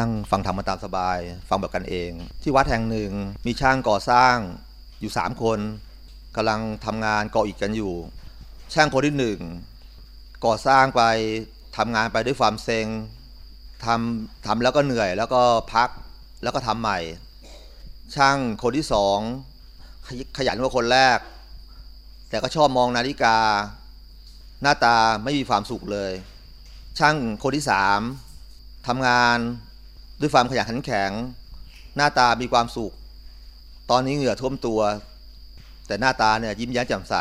นั่งฟังธรรมมาตามสบาย ฟังแบบกันเอง ที่วัดแห่งหนึ่งมีช่างก่อสร้างอยู่สามคนกำลังทำงานก่ออิฐกันอยู่ ช่างคนที่หนึ่งก่อสร้างไปทำงานไปด้วยความเซ็งทำทำแล้วก็เหนื่อยแล้วก็พักแล้วก็ทำใหม่ ช่างคนที่สองขยขยันกว่าคนแรก แต่ก็ชอบมองนาฬิกา หน้าตาไม่มีความสุขเลย ช่างคนที่สามทำงาน ด้วยความขยันขันแข็ง หน้าตามีความสุข ตอนนี้เหงื่อท่วมตัว แต่หน้าตาเนี่ยยิ้มแย้มแจ่มใส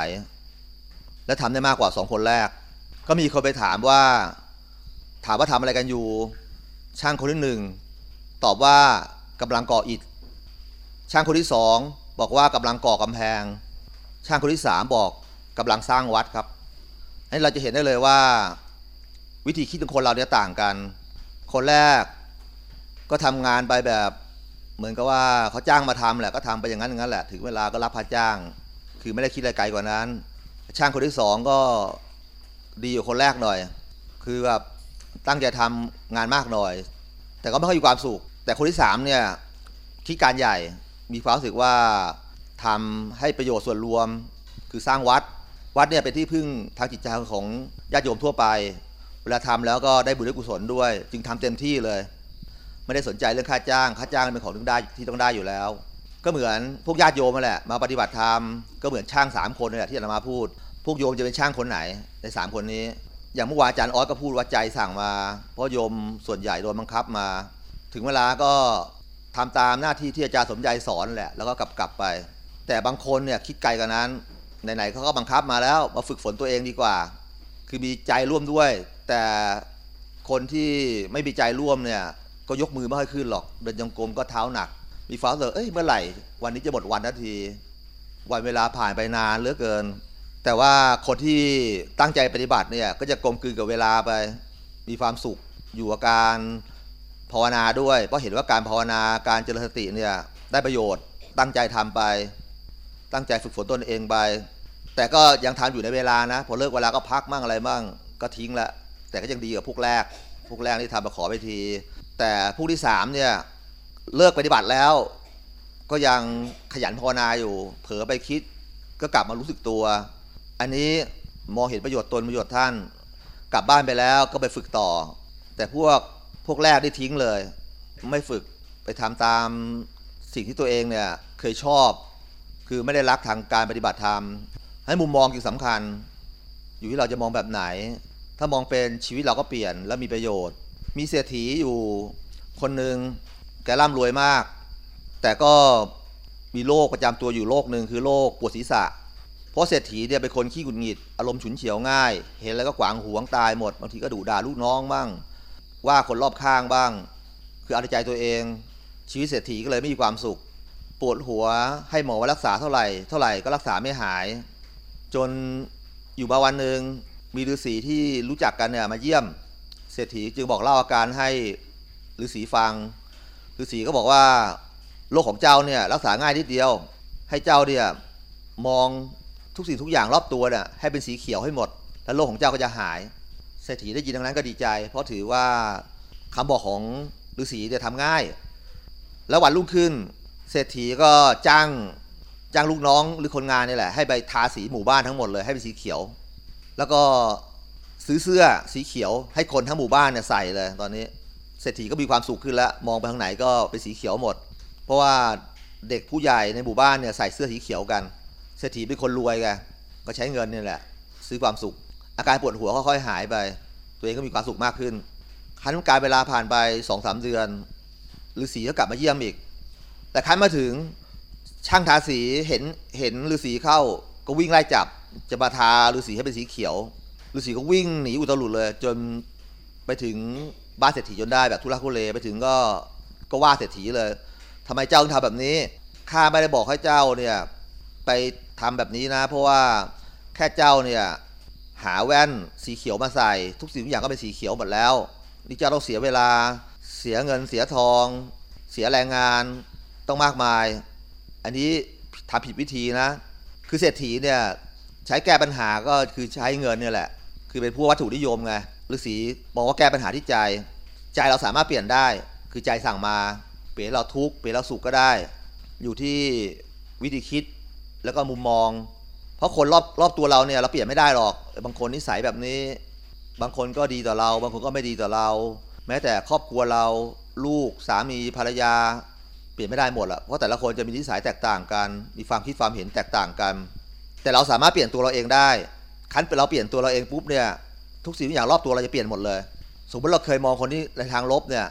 และทำได้มากกว่าสองคนแรก ก็มีคนไปถามว่า ถามว่าทำอะไรกันอยู่ ช่างคนที่หนึ่งตอบว่ากำลังก่ออิฐ ช่างคนที่สองบอกว่ากำลังก่อกำแพง ช่างคนที่สามบอกกำลังสร้างวัดครับให้เราจะเห็นได้เลยว่า วิธีคิดของคนเราเนี่ยต่างกัน คนแรก ก็ทำงานไปแบบเหมือนกับว่าเขาจ้างมาทำแหละก็ทำไปอย่างนั้นอย่างนั้นแหละถึงเวลาก็รับพาจ้าง คือไม่ได้คิดอะไรไกลกว่านั้น ช่างคนที่สองก็ดีกว่คนแรกหน่อย คือแบบตั้งใจทำงานมากหน่อย แต่ก็ไม่ค่อยมีความสุข แต่คนที่สามเนี่ยคิดการใหญ่มีความรู้สึกว่าทำให้ประโยชน์ส่วนรวม คือสร้างวัดวัดเนี่ยเป็นที่พึ่งทางจิตใจของญาติโยมทั่วไป เวลาทำแล้วก็ได้บุญได้กุศลด้วย จึงทำเต็มที่เลย ไม่ได้สนใจเรื่องค่าจ้าง ค่าจ้างเป็นของที่ได้ที่ต้องได้อยู่แล้ว ก็เหมือนพวกญาติโยมแหละ มาปฏิบัติธรรมก็เหมือนช่างสามคนนี่แหละที่อาตมาพูด พวกโยมจะเป็นช่างคนไหนในสามคนนี้ อย่างเมื่อวานอาจารย์ออสก็พูดว่าใจสั่งมา เพราะโยมส่วนใหญ่โดนบังคับมา ถึงเวลาก็ทำตามหน้าที่ที่อาจารย์สมใจสอนแหละ แล้วก็กลับกลับไป แต่บางคนเนี่ยคิดไกลกว่านั้นไหนๆเขาก็บังคับมาแล้วมาฝึกฝนตัวเองดีกว่า คือมีใจร่วมด้วย แต่คนที่ไม่มีใจร่วมเนี่ย ก็ยกมือไม่ค่อยขึ้นหรอก เดินจงกรมก็เท้าหนัก มีฟ้าเสือเอ้ยเมื่อไหร่ วันนี้จะหมดวันนาที วันเวลาผ่านไปนานเหลือเกิน แต่ว่าคนที่ตั้งใจปฏิบัติเนี่ยก็จะกลมกลืนกับเวลาไป มีความสุขอยู่กับการภาวนาด้วย เพราะเห็นว่าการภาวนาการเจริญสติเนี่ยได้ประโยชน์ตั้งใจทำไป ตั้งใจฝึกฝนตนเองไป แต่ก็ยังทำอยู่ในเวลานะ พอเลิกเวลาก็พักมั่งอะไรมั่งก็ทิ้งละแต่ก็ยังดีกว่าพวกแรกพวกแรกที่ทำมาขอไปที แต่ผู้ที่สามเนี่ยเลิกปฏิบัติแล้ว ก็ยังขยันภาวนาอยู่ เผลอไปคิดก็กลับมารู้สึกตัว อันนี้มองเห็นประโยชน์ตนประโยชน์ท่าน กลับบ้านไปแล้วก็ไปฝึกต่อ แต่พวกพวกแรกได้ทิ้งเลย ไม่ฝึกไปทำตามสิ่งที่ตัวเองเนี่ยเคยชอบ คือไม่ได้รักทางการปฏิบัติธรรม ให้มุมมองจึงสำคัญ อยู่ที่เราจะมองแบบไหน ถ้ามองเป็นชีวิตเราก็เปลี่ยนและมีประโยชน์ มีเศรษฐีอยู่คนหนึ่งแกร่ำรวยมาก แต่ก็มีโรคประจำตัวอยู่โรคหนึ่งคือโรคปวดศีรษะ เพราะเศรษฐีเนี่ยเป็นคนขี้หงุดหงิด อารมณ์ฉุนเฉียวง่าย เห็นแล้วก็ขวางหวงตายหมด บางทีก็ดุด่าลูกน้องบ้าง ว่าคนรอบข้างบ้าง คือเอาใจตัวเอง ชีวิตเศรษฐีก็เลยไม่มีความสุข ปวดหัวให้หมอว่ารักษาเท่าไหร่ เท่าไหร่ก็รักษาไม่หาย จนอยู่มาวันหนึ่งมีฤาษีที่รู้จักกันเนี่ยมาเยี่ยม เศรษฐีจึงบอกเล่าอาการให้ฤาษีฟังฤาษีก็บอกว่าโรคของเจ้าเนี่ยรักษาง่ายนิดเดียว ให้เจ้าเนี่ยมองทุกสิ่งทุกอย่างรอบตัวเนี่ยให้เป็นสีเขียวให้หมด แล้วโรคของเจ้าก็จะหาย เศรษฐีได้ยินดังนั้นก็ดีใจ เพราะถือว่าคำบอกของฤาษีเนี่ยทำง่าย แล้ววันรุ่งขึ้น เศรษฐีก็จ้างจ้างลูกน้องหรือคนงานนี่แหละให้ไปทาสีหมู่บ้านทั้งหมดเลยให้เป็นสีเขียว แล้วก็ ซื้อเสื้อสีเขียวให้คนทั้งหมู่บ้านเนี่ยใส่เลยตอนนี้เศรษฐีก็มีความสุขขึ้นแล้ว มองไปทางไหนก็เป็นสีเขียวหมด เพราะว่าเด็กผู้ใหญ่ในหมู่บ้านเนี่ยใส่เสื้อสีเขียวกันเศรษฐีเป็นคนรวยไงก็ใช้เงินนี่แหละ ซื้อความสุข อาการปวดหัวค่อยๆหายไป ตัวเองก็มีความสุขมากขึ้นคันการเวลาผ่านไปสองสามเดือนฤาษีก็กลับมาเยี่ยมอีก แต่คันมาถึงช่างทาสีเห็นเห็นฤาษีเข้าก็วิ่งไล่จับจะมาทาฤาษีให้เป็นสีเขียว ฤาษีก็วิ่งหนีอุตลุดเลย จนไปถึงบ้านเศรษฐีจนได้แบบทุลักทุเลไปถึงก็ก็ว่าเศรษฐีเลยทำไมเจ้าถึงทำแบบนี้ข้าไม่ได้บอกให้เจ้าเนี่ยไปทำแบบนี้นะ เพราะว่าแค่เจ้าเนี่ยหาแว่นสีเขียวมาใส่ ทุกสิ่งทุกอย่างก็เป็นสีเขียวหมดแล้วนี่เจ้าต้องเสียเวลาเสียเงินเสียทอง เสียแรงงานต้องมากมาย อันนี้ทำผิดวิธีนะ คือเศรษฐีเนี่ยใช้แก้ปัญหาก็คือใช้เงินเนี่ยแหละ คือเป็นพวกวัตถุนิยมไงฤาษีบอกว่าแก้ปัญหาที่ใจ ใจเราสามารถเปลี่ยนได้ คือใจสั่งมา เปลี่ยนเราทุกข์เปลี่ยนเราสุขก็ได้ อยู่ที่วิธีคิดแล้วก็มุมมอง เพราะคนรอบรอบตัวเราเนี่ยเราเปลี่ยนไม่ได้หรอก บางคนนิสัยแบบนี้ บางคนก็ดีต่อเรา บางคนก็ไม่ดีต่อเรา แม้แต่ครอบครัวเราลูกสามีภรรยา เปลี่ยนไม่ได้หมดละเพราะแต่ละคนจะมีนิสัยแตกต่างกัน มีความคิดความเห็นแตกต่างกัน แต่เราสามารถเปลี่ยนตัวเราเองได้ คันเราเปลี่ยนตัวเราเองปุ๊บเนี่ยทุกสิ่งทุกอย่างรอบตัวเราจะเปลี่ยนหมดเลย สมมติเราเคยมองคนที่ในทางลบเนี่ย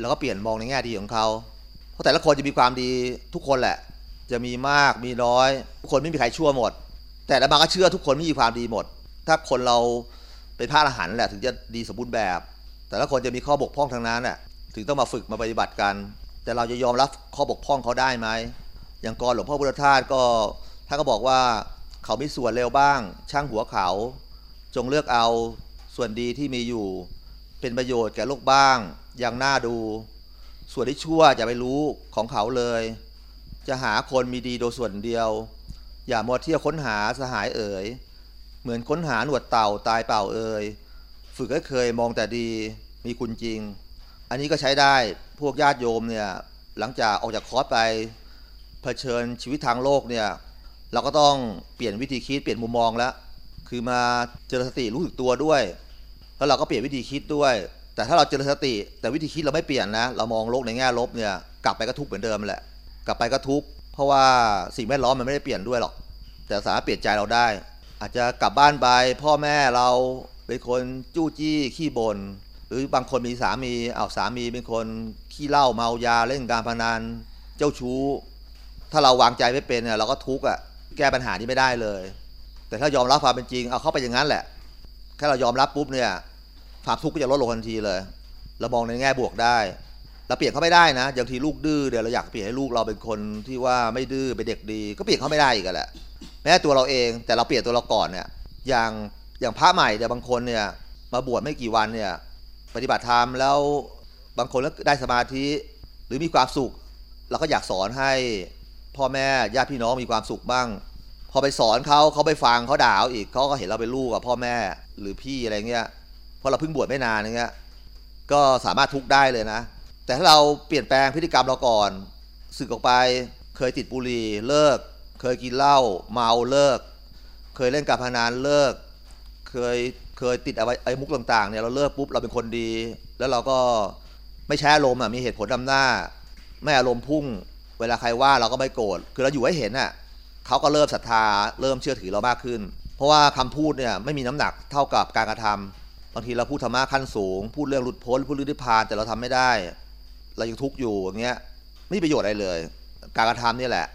เราก็เปลี่ยนมองในแง่ดีของเขา เพราะแต่ละคนจะมีความดีทุกคนแหละ จะมีมากมีน้อยทุกคนไม่มีใครชั่วหมด แต่ละบางก็เชื่อทุกคนไม่มีความดีหมด ถ้าคนเราเป็นพระอรหันต์แหละถึงจะดีสมบูรณ์แบบ แต่ละคนจะมีข้อบกพร่องทางนั้นแหละถึงต้องมาฝึกมาปฏิบัติกัน แต่เราจะยอมรับข้อบกพร่องเขาได้ไหมอย่างกรหลวงพ่อพุทธทาสก็ท่านก็บอกว่า เขามีส่วนเร็วบ้าง ช่างหัวเขา จงเลือกเอาส่วนดีที่มีอยู่ เป็นประโยชน์แก่โลกบ้าง อย่างน่าดู ส่วนที่ชั่วจะไปรู้ของเขาเลย จะหาคนมีดีโดยส่วนเดียว อย่ามัวเที่ยวค้นหาสหายเอ๋ยเหมือนค้นหาหนวดเต่าตายเปล่าเอ่ยฝึกให้เคยมองแต่ดีมีคุณจริง อันนี้ก็ใช้ได้พวกญาติโยมเนี่ยหลังจากออกจากคอร์สไปเผชิญชีวิตทางโลกเนี่ย เราก็ต้องเปลี่ยนวิธีคิดเปลี่ยนมุมมองแล้ว คือมาเจริญสติรู้สึกตัวด้วย แล้วเราก็เปลี่ยนวิธีคิดด้วย แต่ถ้าเราเจริญสติ แต่วิธีคิดเราไม่เปลี่ยนนะ เรามองโลกในแง่ลบเนี่ยกลับไปก็ทุกข์เหมือนเดิมแหละ กลับไปก็ทุกข์เพราะว่าสิ่งแวดล้อมมันไม่ได้เปลี่ยนด้วยหรอก แต่สามารถเปลี่ยนใจเราได้ อาจจะกลับบ้านไปพ่อแม่เราเป็นคนจู้จี้ขี้บน่นหรือบางคนมีสามีเอาสามีเป็นคนขี้เหล้าเมายาเล่นการพนันเจ้าชู้ ถ้าเราวางใจไม่เป็นเนี่ยเราก็ทุกข์อะ แก้ปัญหานี้ไม่ได้เลย แต่ถ้ายอมรับความเป็นจริง เอาเข้าไปอย่างนั้นแหละ แค่เรายอมรับปุ๊บเนี่ยความทุกข์ก็จะลดลงทันทีเลย เรามองในแง่บวกได้เราเปลี่ยนเขาไม่ได้นะอย่างทีลูกดื้อเดี๋ยวเราอยากเปลี่ยนให้ลูกเราเป็นคนที่ว่าไม่ดื้อเป็นเด็กดี ก็เปลี่ยนเขาไม่ได้อีกแหละ แม้ตัวเราเองแต่เราเปลี่ยนตัวเราก่อนเนี่ย อย่างอย่างพระใหม่เนี่ยวบางคนเนี่ยมาบวชไม่กี่วันเนี่ยปฏิบัติธรรมแล้วบางคนก็ได้สมาธิหรือมีความสุข เราก็อยากสอนให้ พ่อแม่ญาติพี่น้องมีความสุขบ้าง พอไปสอนเขาเขาไปฟังเขาด่าเอาอีกเขาก็เห็นเราเป็นลูกกับพ่อแม่หรือพี่อะไรเงี้ยเพราะเราเพิ่งบวชไม่นานเงี้ยก็สามารถทุกได้เลยนะ แต่ถ้าเราเปลี่ยนแปลงพฤติกรรมเราก่อนสึกออกไปเคยติดบุหรี่เลิก เคยกินเหล้าเมาเลิก เคยเล่นการพนันเลิก เคยเคยติดอะไรไอ้มุกต่างๆเนี่ยเราเลิกปุ๊บเราเป็นคนดี แล้วเราก็ไม่ใช้อารมณ์อะมีเหตุผลนำหน้า ไม่อารมณ์พุ่ง เวลาใครว่าเราก็ไม่โกรธคือเราอยู่ให้เห็นอะเขาก็เริ่มศรัทธาเริ่มเชื่อถือเรามากขึ้น เพราะว่าคำพูดเนี่ยไม่มีน้ำหนักเท่ากับการกระทำบางทีเราพูดธรรมะขั้นสูง พูดเรื่องหลุดพ้นพูดเรื่องนิพพานแต่เราทำไม่ได้ เรายังทุกข์อยู่อย่างเงี้ยไม่มีประโยชน์อะไรเลย การกระทำนี่แหละ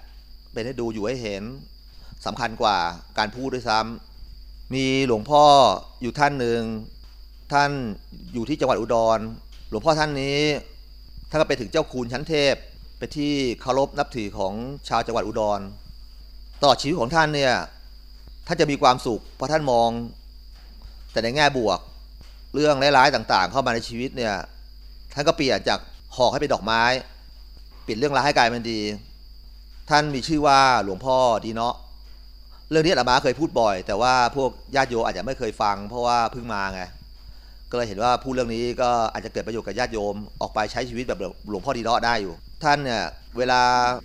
เป็นให้ดูอยู่ให้เห็นสำคัญกว่าการพูดด้วยซ้ำมีหลวงพ่ออยู่ท่านหนึ่งท่านอยู่ที่จังหวัดอุดร หลวงพ่อท่านนี้ท่านก็ไปถึงเจ้าคูณชั้นเทพ ไปนที่เคารพนับถือของชาวจังหวัดอุดรตลอดชีวิตของท่านเนี่ยท่านจะมีความสุขเพราะท่านมอง แต่ในแง่บวก เรื่องร้ายๆต่างๆ เข้ามาในชีวิตเนี่ยท่านก็เปลี่ยนจากหอกให้เป็นดอกไม้เปลี่ยนเรื่องร้ายให้กลายเป็นดี ท่านมีชื่อว่าหลวงพ่อดีเนาะเรื่องนี้อาตมาเคยพูดบ่อย แต่ว่าพวกญาติโยมอาจจะไม่เคยฟัง เพราะว่าเพิ่งมาไง ก็เลยเห็นว่าพูดเรื่องนี้ก็อาจจะเกิดประโยชน์กับญาติโยมออกไปใช้ชีวิตแบบหลวงพ่อดีเนาะได้อยู่ ท่านเนี่ยเวลา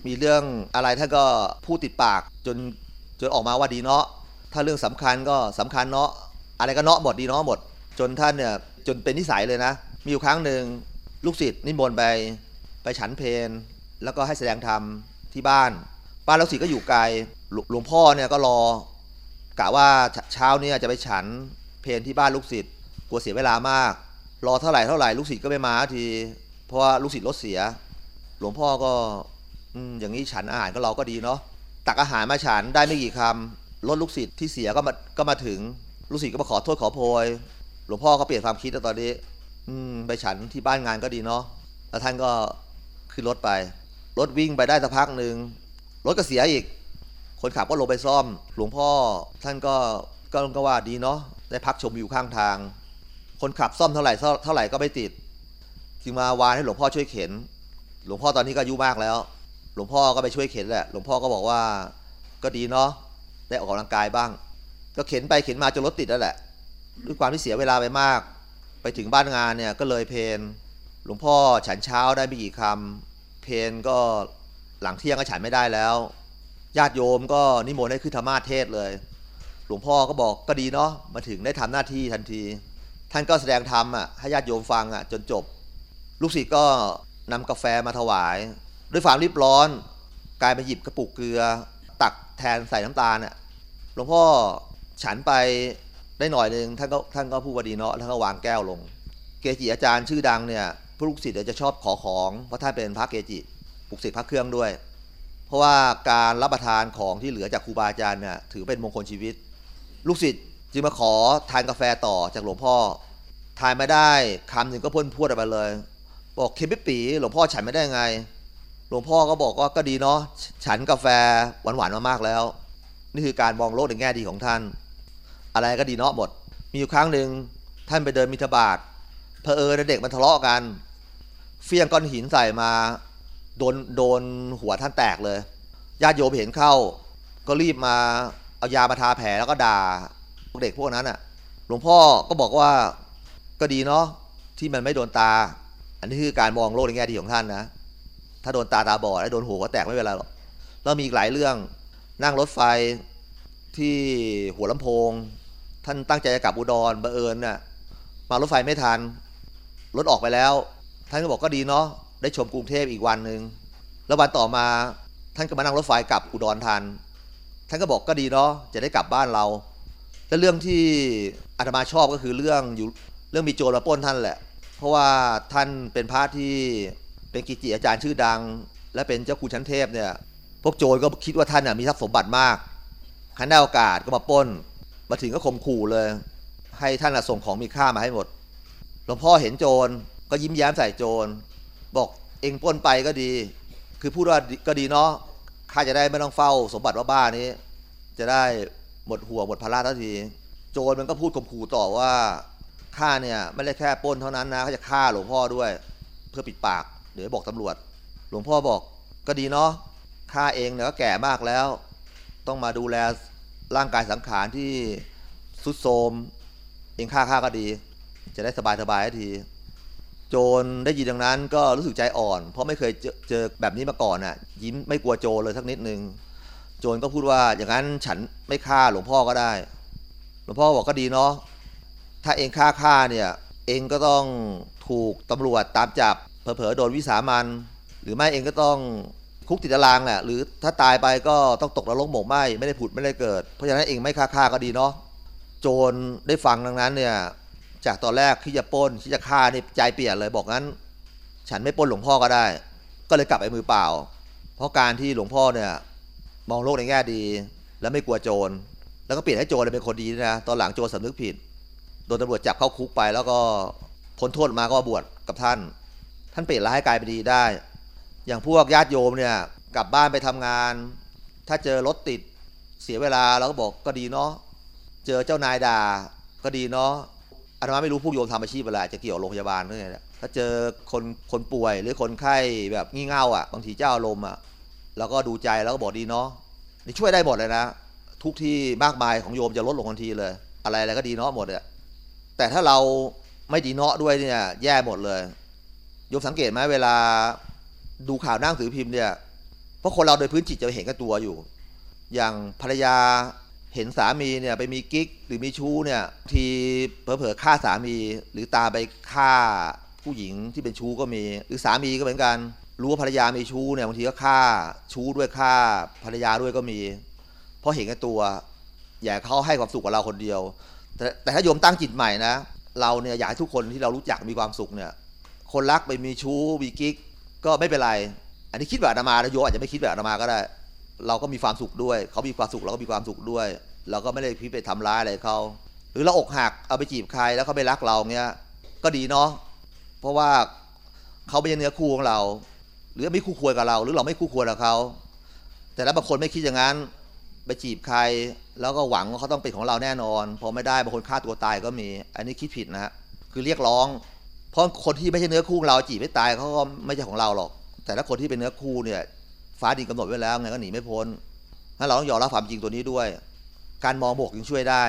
มีเรื่องอะไรท่านก็พูดติดปากจนจนออกมาว่าดีเนาะถ้าเรื่องสำคัญก็สำคัญเนาะอะไรก็เนาะหมดดีเนาะหมด จนท่านเนี่ยจนเป็นนิสัยเลยนะ มีอยู่ครั้งหนึ่งลูกศิษย์นิมนต์ไปไปฉันเพลแล้วก็ให้แสดงธรรมที่บ้านบ้านลูกศิษย์ก็อยู่ไกลหลวงพ่อเนี่ยก็รอกะว่าเช้าเนี่ยจะไปฉันเพลที่บ้านลูกศิษย์ ลัวเสียเวลามาก รอเท่าไหร่เท่าไหร่ลูกศิษย์ก็ไม่มาที เพราะว่าลูกศิษย์รถเสีย หลวงพ่อก็อืมอย่างนี้ฉันอาหารก็เราก็ดีเนาะตักอาหารมาฉันได้ไม่กี่คำรถลูกศิษย์ที่เสียก็มาก็มาถึงลูกศิษย์ก็มาขอโทษขอโพย หลวงพ่อก็เปลี่ยนความคิดแล้วตอนนี้ อืมไปฉันที่บ้านงานก็ดีเนาะแล้วท่านก็ขึ้นรถไป รถวิ่งไปได้สักพักหนึ่งรถก็เสียอีก คนขับก็ลงไปซ่อม หลวงพ่อท่านก็ก็ก็ว่าดีเนาะได้พักชมวิวข้างทาง คนขับซ่อมเท่าไหร่เท่าไหร่ก็ไม่ติด จึงมาวานให้หลวงพ่อช่วยเข็น หลวงพ่อตอนนี้ก็อายุมากแล้ว หลวงพ่อก็ไปช่วยเข็นแหละ หลวงพ่อก็บอกว่าก็ดีเนาะได้ออกกำลังกายบ้าง ก็เข็นไปเข็นมาจนรถติดแล้วแหละ ด้วยความที่เสียเวลาไปมาก ไปถึงบ้านงานเนี่ยก็เลยเพนหลวงพ่อฉันเช้าได้ไม่กี่คำเพนก็หลังเที่ยงก็ฉันไม่ได้แล้ว ญาติโยมก็นิมนต์ให้ขึ้นธรรมาเทศเลย หลวงพ่อก็บอกก็ดีเนาะมาถึงได้ทำหน้าที่ทันที ท่านก็แสดงธรรมอะให้ญาติโยมฟังอะจนจบ ลูกศิษย์ก็นำกาแฟมาถวาย ด้วยความรีบร้อนกลายไปหยิบกระปุกเกลือ ตักแทนใส่น้ำตาลอะหลวงพ่อฉันไปได้หน่อยหนึ่งท่านก็ท่านก็พูดว่าดีเนาะแล้วก็วางแก้วลง เกจิอาจารย์ชื่อดังเนี่ยผู้ลูกศิษย์จะชอบขอของเพราะท่านเป็นพระเกจิปลุกเสกพระเครื่องด้วย เพราะว่าการรับประทานของที่เหลือจากครูบาอาจารย์เนี่ยถือเป็นมงคลชีวิต ลูกศิษย์ จึงมาขอทานกาแฟต่อจากหลวงพ่อ ทานไม่ได้คำหนึ่งก็พ่นพรวดออกไปเลย บอกเค็มปิปีหลวงพ่อฉันไม่ได้ไง หลวงพ่อก็บอกว่าก็ดีเนาะฉันกาแฟหวานๆมามากแล้ว นี่คือการมองโลกในแง่ดีของท่าน อะไรก็ดีเนาะหมด มีอยู่ครั้งหนึ่งท่านไปเดินมิถบาทเพอเออเด็กมันทะเลาะกัน เฟี้ยงก้อนหินใส่มาโดนโดนหัวท่านแตกเลยญาติโยมเห็นเข้า ก็รีบมาเอายามาทาแผลแล้วก็ด่า พวกเด็กพวกนั้นอะหลวงพ่อก็บอกว่าก็ดีเนาะที่มันไม่โดนตา อันนี้คือการมองโลกในแง่ดีของท่านนะ ถ้าโดนตาตาบอดแล้วโดนหัวก็แตกไม่เป็นไรหรอกแล้วมีอีกหลายเรื่องนั่งรถไฟที่หัวลำโพง ท่านตั้งใจจะกลับอุดรบังเอิญน่ะมารถไฟไม่ทันรถออกไปแล้ว ท่านก็บอกก็ดีเนาะได้ชมกรุงเทพอีกวันหนึ่งแล้ววันต่อมาท่านก็มานั่งรถไฟกลับอุดรทันท่านก็บอกก็ดีเนาะจะได้กลับบ้านเรา และเรื่องที่อาตมาชอบก็คือเรื่องอยู่เรื่องมีโจรมาป้นท่านแหละ เพราะว่าท่านเป็นพระที่เป็นกิจอาจารย์ชื่อดัง และเป็นเจ้าคุณชั้นเทพเนี่ยพวกโจรก็คิดว่าท่านน่ะมีทรัพย์สมบัติมากคันได้โอกาสก็มาป้น มาถึงก็ข่มขู่เลย ให้ท่านน่ะส่งของมีค่ามาให้หมดหลวงพ่อเห็นโจรก็ยิ้มแย้มใส่โจร บอกเองป้นไปก็ดี คือพูดว่าก็ดีเนาะข้าจะได้ไม่ต้องเฝ้าสมบัติว่าบ้านี้ จะได้ หมดห่วงหมดภาระทันที โจรมันก็พูดข่มขู่ต่อว่าข้าเนี่ยไม่ได้แค่ป้นเท่านั้นนะเขาจะฆ่าหลวงพ่อด้วย เพื่อปิดปาก เดี๋ยวบอกตำรวจ หลวงพ่อบอกก็ดีเนาะข้าเองเนี่ยก็แก่มากแล้ว ต้องมาดูแลร่างกายสังขารที่สุดโทมเองฆ่าข้าก็ดี จะได้สบายสบายที โจรได้ยินดังนั้นก็รู้สึกใจอ่อน เพราะไม่เคยเจอเจอแบบนี้มาก่อนน่ะ ยิ้มไม่กลัวโจรเลยสักนิดนึง โจรก็พูดว่าอย่างนั้นฉันไม่ฆ่าหลวงพ่อก็ได้ หลวงพ่อบอกก็ดีเนาะถ้าเองฆ่าข้าเนี่ยเองก็ต้องถูกตำรวจตามจับเผลอๆโดนวิสามันหรือไม่เองก็ต้องคุกติดตารางแหละหรือถ้าตายไปก็ต้องตกนรกหมกไหมไม่ได้ผุดไม่ได้เกิด เพราะฉะนั้นเองไม่ฆ่าข้าก็ดีเนาะโจรได้ฟังดังนั้นเนี่ยจากตอนแรกที่จะปล้นที่จะฆ่านี่ใจเปลี่ยนเลยบอกงั้น ฉันไม่ป้นหลวงพ่อก็ได้ ก็เลยกลับไปมือเปล่า เพราะการที่หลวงพ่อเนี่ย มองโลกในแง่ดี และไม่กลัวโจร แล้วก็เปลี่ยนให้โจรเป็นคนดีนะตอนหลังโจรสำนึกผิดโดนตำรวจจับเข้าคุกไป แล้วก็พ้นโทษมาก็บวชกับท่าน ท่านเปลี่ยนร้ายให้กลายเป็นดีได้ อย่างพวกญาติโยมเนี่ยกลับบ้านไปทำงาน ถ้าเจอรถติดเสียเวลาเราก็บอกก็ดีเนาะเจอเจ้านายด่าก็ดีเนาะอาตมาไม่รู้พวกโยมทำอาชีพอะไรจะเกี่ยวโรงพยาบาลหรือไงถ้าเจอคนคนป่วยหรือคนไข้แบบงี่เง่าอะบางทีเจ้าอารมณ์อะ เราก็ดูใจแล้วก็บอกดีเนาะนี่ช่วยได้หมดเลยนะ ทุกที่มากมายของโยมจะลดลงทันทีเลย อะไรอะไรก็ดีเนาะหมดเลยแต่ถ้าเราไม่ดีเนาะด้วยเนี่ย แย่หมดเลยโยมสังเกตไหมเวลาดูข่าวหนั่งสือพิมพ์เนี่ยเพราะคนเราโดยพื้นจิตจะเห็นกับตัวอยู่ อย่างภรรยาเห็นสามีเนี่ยไปมีกิ๊กหรือมีชู้เนี่ยทีเผลอๆฆ่าสามี หรือตาไปฆ่าผู้หญิงที่เป็นชู้ก็มี หรือสามีก็เหมือนกัน รู้ว่าภรรยามีชู้เนี่ยบางทีก็ฆ่าชู้ด้วยฆ่าภรรยาด้วยก็มี เพราะเห็นกับตัว อยากเขาให้ความสุขกับเราคนเดียว แต่แต่ถ้าโยมตั้งจิตใหม่นะ เราเนี่ยอยากให้ทุกคนที่เรารู้จักมีความสุขเนี่ย คนรักไปมีชู้มีกิ๊กก็ไม่เป็นไร อันนี้คิดแบบอาตมานะโยมอาจจะไม่คิดแบบอาตมาก็ได้ เราก็มีความสุขด้วย เขามีความสุขเราก็มีความสุขด้วย เราก็ไม่ได้พิไปทำร้ายอะไรเขาหรือเราอกหักเอาไปจีบใครแล้วเขาไม่รักเราเงี้ยก็ดีเนาะเพราะว่าเขาไม่ใช่เนื้อคู่ของเรา หรือไม่คู่ควรกับเรา หรือเราไม่คู่ควรกับเขา แต่แล้วบางคนไม่คิดอย่างนั้น ไปจีบใคร แล้วก็หวังว่าเขาต้องเป็นของเราแน่นอน พอไม่ได้บางคนฆ่าตัวตายก็มี อันนี้คิดผิดนะฮะคือเรียกร้อง เพราะคนที่ไม่ใช่เนื้อคู่ของเราจีบไม่ตายเขาก็ไม่ใช่ของเราหรอก แต่ถ้าคนที่เป็นเนื้อคู่เนี่ย ฟ้าดินกำหนดไว้แล้วไงก็หนีไม่พ้นถ้าเราต้องยอมรับความจริงตัวนี้ด้วย การมองบวกยังช่วยได้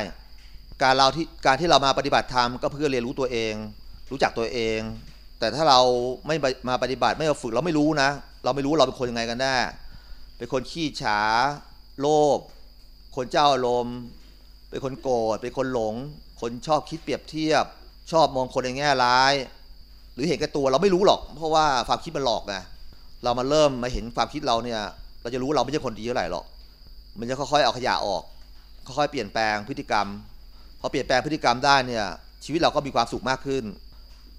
การเราที่การที่เรามาปฏิบัติธรรมก็เพื่อเรียนรู้ตัวเอง รู้จักตัวเอง แต่ถ้าเราไม่มาปฏิบัติไม่มาฝึกเราไม่รู้นะ เราไม่รู้เราเป็นคนยังไงกันแน่เป็นคนขี้ฉาโลภคนเจ้าอารมณ์เป็นคนโกรธเป็นคนหลง คนชอบคิดเปรียบเทียบ ชอบมองคนในแง่ร้าย หรือเห็นแก่ตัวเราไม่รู้หรอก เพราะว่าความคิดมันหลอกไงเรามาเริ่มมาเห็นความคิดเราเนี่ย เราจะรู้เราไม่ใช่คนดีเท่าไหร่หรอก มันจะค่อยๆเอาขยะออก ค่อยๆเปลี่ยนแปลงพฤติกรรม พอเปลี่ยนแปลงพฤติกรรมได้เนี่ยชีวิตเราก็มีความสุขมากขึ้น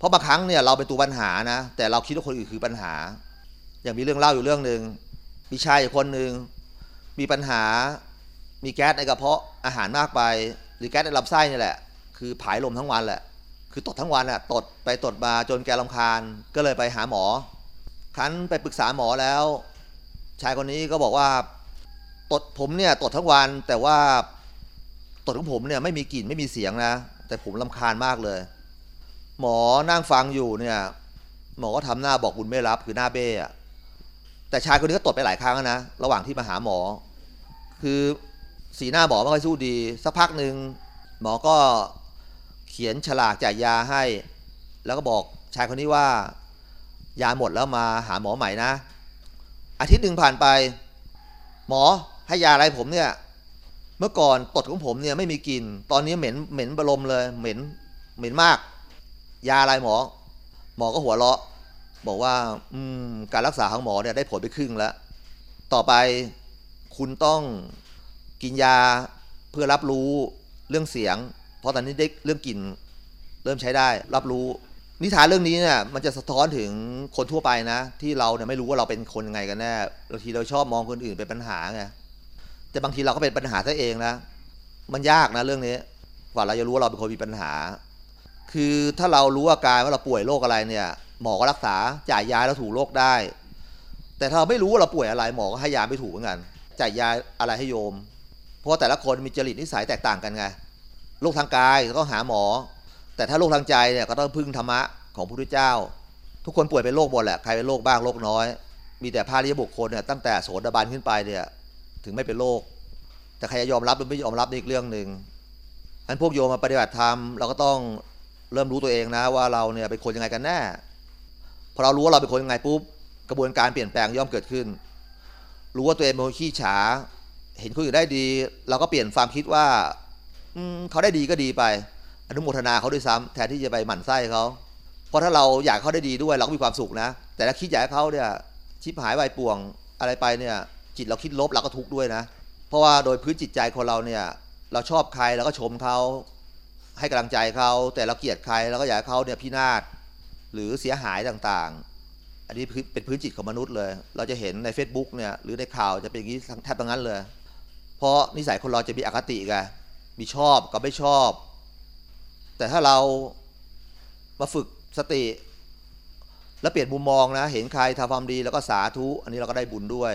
ราะบางครั้งเนี่ยเราเป็นตัวปัญหานะ แต่เราคิดว่าคนอื่นคือปัญหา อย่างมีเรื่องเล่าอยู่เรื่องหนึ่งมีชายคนหนึ่งมีปัญหา มีแก๊สในกระเพาะอาหารมากไป หรือแก๊สในลำไส้นี่แหละ คือผายลมทั้งวันแหละ คือตดทั้งวันอะตดไปตดมาจนแกลำคาญ ก็เลยไปหาหมอ ครั้นไปปรึกษาหมอแล้ว ชายคนนี้ก็บอกว่า ตดผมเนี่ยตดทั้งวัน แต่ว่าตดของผมเนี่ยไม่มีกลิ่นไม่มีเสียงนะ แต่ผมลำคาญมากเลย หมอนั่งฟังอยู่เนี่ย หมอก็ทำหน้าบอกบุญไม่รับคือหน้าเบ้อะแต่ชายคนนี้ก็ตดไปหลายครั้งนะระหว่างที่มาหาหมอ คือสีหน้าหมอไม่ค่อยสู้ดีสักพักหนึ่งหมอก็เขียนฉลากจ่ายยาให้ แล้วก็บอกชายคนนี้ว่า ยาหมดแล้วมาหาหมอใหม่นะ อาทิตย์หนึ่งผ่านไป หมอให้ยาอะไรผมเนี่ย เมื่อก่อนตดของผมเนี่ยไม่มีกลิ่นตอนนี้เหม็นเหม็นบรมเลยเหม็นเหม็นมาก ยาอะไรหมอ หมอก็หัวเราะ บอกว่าอืมการรักษาของหมอเนี่ยได้ผลไปครึ่งแล้ว ต่อไปคุณต้องกินยาเพื่อรับรู้เรื่องเสียง เพราะตอนนี้ได้เรื่องกลิ่นเริ่มใช้ได้ รับรู้ นิทานเรื่องนี้เนี่ยมันจะสะท้อนถึงคนทั่วไปนะ ที่เราเนี่ยไม่รู้ว่าเราเป็นคนยังไงกันแน่บางทีเราชอบมองคนอื่นเป็นปัญหาไงแต่บางทีเราก็เป็นปัญหาซะเองนะมันยากนะเรื่องนี้กว่าเราจะรู้ว่าเราเป็นคนมีปัญหา คือถ้าเรารู้อาการว่าเราป่วยโรคอะไรเนี่ย หมอก็รักษาจ่ายยาแล้วถูกโรคได้ แต่ถ้าเราไม่รู้ว่าเราป่วยอะไรหมอก็ให้ยาไม่ถูกเหมือนกันจ่ายยาอะไรให้โยม เพราะแต่ละคนมีจริตนิสัยแตกต่างกันไงโรคทางกายก็ต้องหาหมอ แต่ถ้าโรคทางใจเนี่ยก็ต้องพึ่งธรรมะของพระพุทธเจ้า ทุกคนป่วยเป็นโรคหมดแหละใครเป็นโรคบ้างโรคน้อย มีแต่พระริยบุคคลเนี่ยตั้งแต่โสดาบันขึ้นไปเนี่ยถึงไม่เป็นโรคแต่ใครจะยอมรับหรือไม่ยอมรับนี่อีกเรื่องหนึ่งอันพวกโยมมาปฏิบัติธรรมเราก็ต้อง เริ่มรู้ตัวเองนะว่าเราเนี่ยเป็นคนยังไงกันแน่พอเรารู้ว่าเราเป็นคนยังไงปุ๊บกระบวนการเปลี่ยนแปลงย่อมเกิดขึ้น รู้ว่าตัวเองเป็นคนขี้ฉา เห็นคนอื่นได้ดี เราก็เปลี่ยนความคิดว่าอืมเขาได้ดีก็ดีไป อนุโมทนาเขาด้วยซ้ำแทนที่จะไปหมั่นไส้เขาเพราะถ้าเราอยากเขาได้ดีด้วยเราก็มีความสุขนะ แต่ถ้าคิดอยากให้เขาเนี่ยชิบหายใบป่วงอะไรไปเนี่ยจิตเราคิดลบเราก็ทุกข์ด้วยนะ เพราะว่าโดยพื้นจิตใจคนเราเนี่ยเราชอบใครเราก็ชมเขา ให้กำลังใจเขาแต่เราเกลียดใครเราก็อยากให้เขาเนี่ยพินาศหรือเสียหายต่างๆ อันนี้เป็นพื้นจิตของมนุษย์เลย เราจะเห็นใน Facebook เนี่ยหรือในข่าวจะเป็นอย่างนี้แทบทั้งนั้นเลย เพราะนิสัยคนเราจะมีอคติไงมีชอบกับไม่ชอบ แต่ถ้าเรามาฝึกสติ แล้วเปลี่ยนมุมมองนะ เห็นใครทำความดีแล้วก็สาธุ อันนี้เราก็ได้บุญด้วย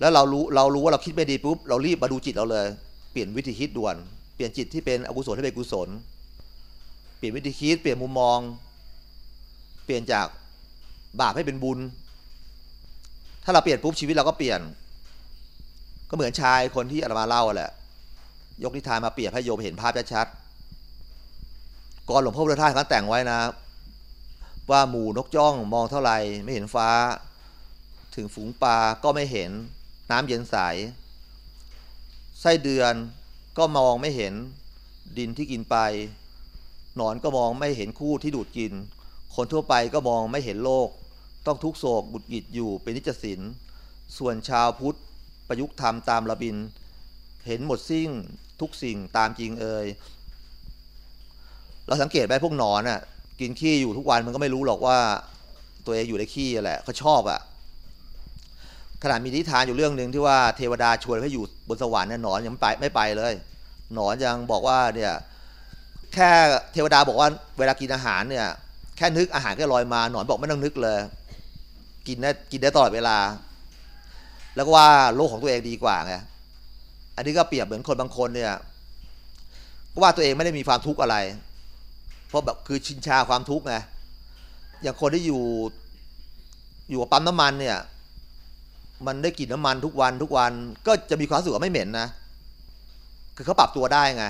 แล้วเรารู้เรารู้ว่าเราคิดไม่ดีปุ๊บเรารีบมาดูจิตเราเลย เปลี่ยนวิธีคิดด่วน เปลี่ยนจิตที่เป็นอกุศลให้เป็นกุศล เปลี่ยนวิธีคิด เปลี่ยนมุมมอง เปลี่ยนจากบาปให้เป็นบุญ ถ้าเราเปลี่ยนปุ๊บชีวิตเราก็เปลี่ยน ก็เหมือนชายคนที่อาตมาเล่าแหละ ยกนิทานมาเปรียบให้โยมเห็นภาพชัดๆก่อนหลวงพ่อพุทธทาสเขาแต่งไว้นะ ว่าหมูนกจ้องมองเท่าไหร่ไม่เห็นฟ้า ถึงฝูงปลาก็ไม่เห็นน้ำเย็นใสไส้เดือน ก็มองไม่เห็นดินที่กินไป หนอนก็มองไม่เห็นคู่ที่ดูดกิน คนทั่วไปก็มองไม่เห็นโลก ต้องทุกโศกบุดหงิดอยู่เป็นนิจสินส่วนชาวพุทธประยุกต์ทำตามระบิน เห็นหมดสิ้งทุกสิ่งตามจริงเอ่ยเราสังเกตไหมพวกหนอนอะกินขี้อยู่ทุกวันมันก็ไม่รู้หรอกว่า ตัวเองอยู่ในขี้แหละเขาชอบอะ ขนาดมีนิทานอยู่เรื่องหนึ่งที่ว่าเทวดาชวนให้อยู่บนสวรรค์เนี่ยหนอนยังไม่ไปไม่ไปเลย หนอนยังบอกว่าเนี่ยแค่เทวดาบอกว่าเวลากินอาหารเนี่ยแค่นึกอาหารก็ลอยมาหนอนบอกไม่ต้องนึกเลย กินได้กินได้ตลอดเวลา แล้วก็ว่าโลกของตัวเองดีกว่าไงอันนี้ก็เปรียบเหมือนคนบางคนเนี่ยก็ว่าตัวเองไม่ได้มีความทุกข์อะไร เพราะแบบคือชินชาความทุกข์ไงอย่างคนที่อยู่อยู่กับปั๊มน้ำมันเนี่ย มันได้กลิ่นน้ำมันทุกวันทุกวันก็จะมีความรู้สึกว่าไม่เหม็นนะ คือเขาปรับตัวได้ไง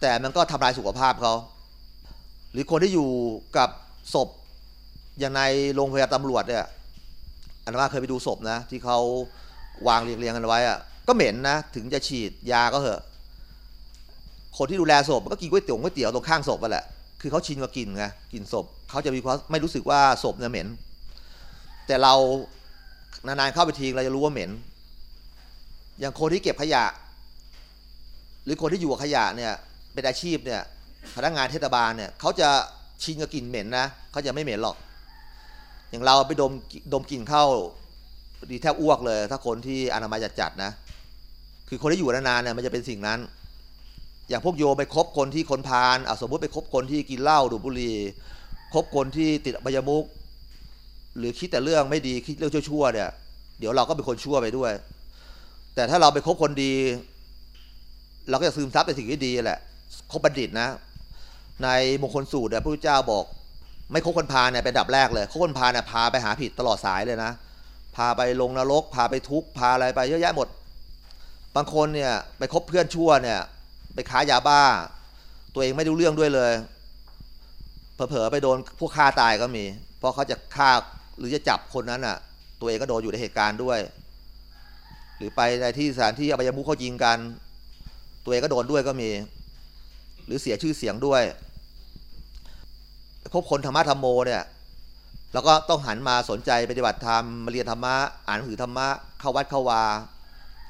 แต่มันก็ทำลายสุขภาพเขา หรือคนที่อยู่กับศพอย่างในโรงพยาบาลตำรวจเนี่ยอันว่าเคยไปดูศพนะ ที่เขาวางเรียงๆกันไว้อะก็เหม็นนะ ถึงจะฉีดยาก็เหอะ คนที่ดูแลศพก็กินก๋วยเตี๋ยวก๋วยเตี๋ยวตรงข้างศพไปแหละคือเขาชินกับกลิ่นไงกลิ่นศพเขาจะมีความไม่รู้สึกว่าศพเนี่ยเหม็น แต่เรา นานๆเข้าไปทีเราจะรู้ว่าเหม็น อย่างคนที่เก็บขยะ หรือคนที่อยู่กับขยะเนี่ยเป็นอาชีพเนี่ยพนักงานเทศบาลเนี่ยเขาจะชินกับกลิ่นเหม็นนะเขาจะไม่เหม็นหรอก อย่างเราไปดมดมกลิ่นเข้าดีแทบอ้วกเลย ถ้าคนที่อนามัยจัดๆนะ คือคนที่อยู่นานๆเนี่ยมันจะเป็นสิ่งนั้น อย่างพวกโยไปคบคนที่คนพาลอะสมมติไปคบคนที่กินเหล้าดูดบุหรี่คบคนที่ติดอบายมุก หรือคิดแต่เรื่องไม่ดีคิดเรื่องชั่วๆเนี่ย เดี๋ยวเราก็เป็นคนชั่วไปด้วย แต่ถ้าเราไปคบคนดี เราก็จะซึมซับในสิ่งที่ดีแหละคบบัณฑิตนะ ในมงคลสูตรเนี่ยพระพุทธเจ้าบอก ไม่คบคนพาเนี่ยเป็นดับแรกเลยคบคนพาเนี่ยพาไปหาผิดตลอดสายเลยนะพาไปลงนรก พาไปทุกข์พาอะไรไปเยอะแยะหมด บางคนเนี่ยไปคบเพื่อนชั่วเนี่ย ไปค้ายาบ้า ตัวเองไม่รู้เรื่องด้วยเลยเผลอๆไปโดนพวกฆ่าตายก็มี เพราะเขาจะฆ่า หรือจะจับคนนั้นอะ ตัวเองก็โดนอยู่ในเหตุการณ์ด้วย หรือไปในที่สถานที่อบายมุขเขายิงกัน ตัวเองก็โดนด้วยก็มี หรือเสียชื่อเสียงด้วยคบคนธรรมะธรรมโมเนี่ยเราก็ต้องหันมาสนใจปฏิบัติธรรมมาเรียนธรรมะอ่านหนังสือธรรมะเข้าวัดเข้าวา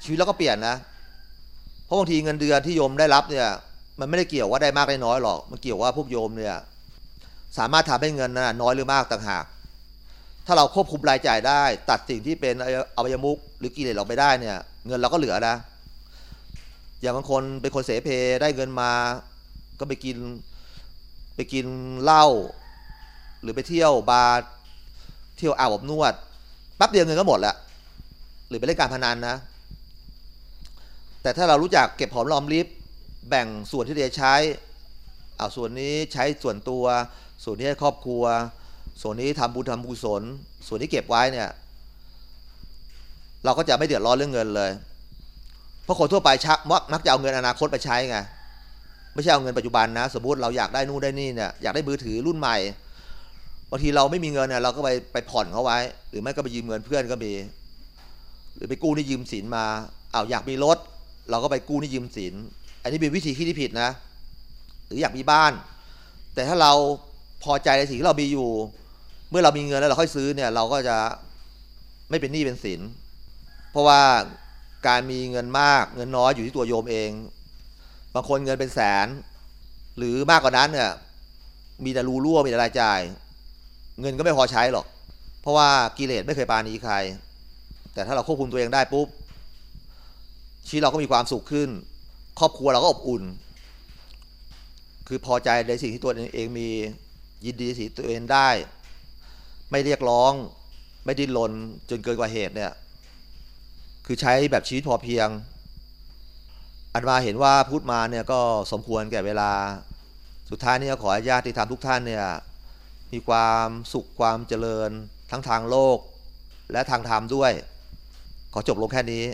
ชีวิตเราก็เปลี่ยนนะ เพราะบางทีเงินเดือนที่โยมได้รับเนี่ย มันไม่ได้เกี่ยวว่าได้มากได้น้อยหรอก มันเกี่ยวว่าพวกโยมเนี่ย สามารถทำให้เงินนั้นน้อยหรือมากต่างหาก ถ้าเราควบคุมรายจ่ายได้ ตัดสิ่งที่เป็นอวัยมุกหรือกิเลสออกไปได้เนี่ย เงินเราก็เหลือนะ อย่างบางคนเป็นคนเสเพได้เงินมา ก็ไปกินไปกินเหล้าหรือไปเที่ยวบาร์เที่ยวอาบอบนวดแป๊บเดียวเงินก็หมดแล้วหรือไปเล่นการพนันนะ แต่ถ้าเรารู้จักเก็บหอมรอมริบแบ่งส่วนที่จะใช้เอาส่วนนี้ใช้ส่วนตัว ส่วนนี้ให้ครอบครัว ส่วนนี้ทำบุญทำบุศล ส่วนที่เก็บไว้เนี่ย เราก็จะไม่เดือดร้อนเรื่องเงินเลย เพราะคนทั่วไปชักมักจะเอาเงินอนาคตไปใช้ไงไม่ใช่เอาเงินปัจจุบันนะ สมมติเราอยากได้นู่นได้นี่เนี่ยอยากได้มือถือรุ่นใหม่บางทีเราไม่มีเงินเนี่ยเราก็ไปไปผ่อนเขาไว้ หรือไม่ก็ไปยืมเงินเพื่อนก็มี หรือไปกู้นี่ยืมสินมาเอาอยากมีรถ เราก็ไปกู้นี่ยืมสิน อันนี้เป็นวิธีคิดที่ผิดนะ หรืออยากมีบ้าน แต่ถ้าเราพอใจในสิ่งที่เรามีอยู่ เมื่อเรามีเงินแล้วเราค่อยซื้อเนี่ยเราก็จะไม่เป็นหนี้เป็นสิน เพราะว่าการมีเงินมากเงินน้อยอยู่ที่ตัวโยมเอง บางคนเงินเป็นแสน หรือมากกว่านั้นเนี่ยมีแต่รูรั่วมีแต่รายจ่าย เงินก็ไม่พอใช้หรอก เพราะว่ากิเลสไม่เคยปาณีใคร แต่ถ้าเราควบคุมตัวเองได้ปุ๊บชีวิตเราก็มีความสุขขึ้น ครอบครัวเราก็อบอุ่น คือพอใจในสิ่งที่ตัวเองมียินดีสิ่งตัวเองได้ ไม่เรียกร้อง ไม่ดิ้นรนจนเกินกว่าเหตุเนี่ย คือใช้แบบชีวิตพอเพียง อันมาเห็นว่าพูดมาเนี่ยก็สมควรแก่เวลา สุดท้ายนี้ขอให้ญาติธรรมทุกท่านเนี่ย มีความสุขความเจริญทั้งทางโลก และทางธรรมด้วย ขอจบลงแค่นี้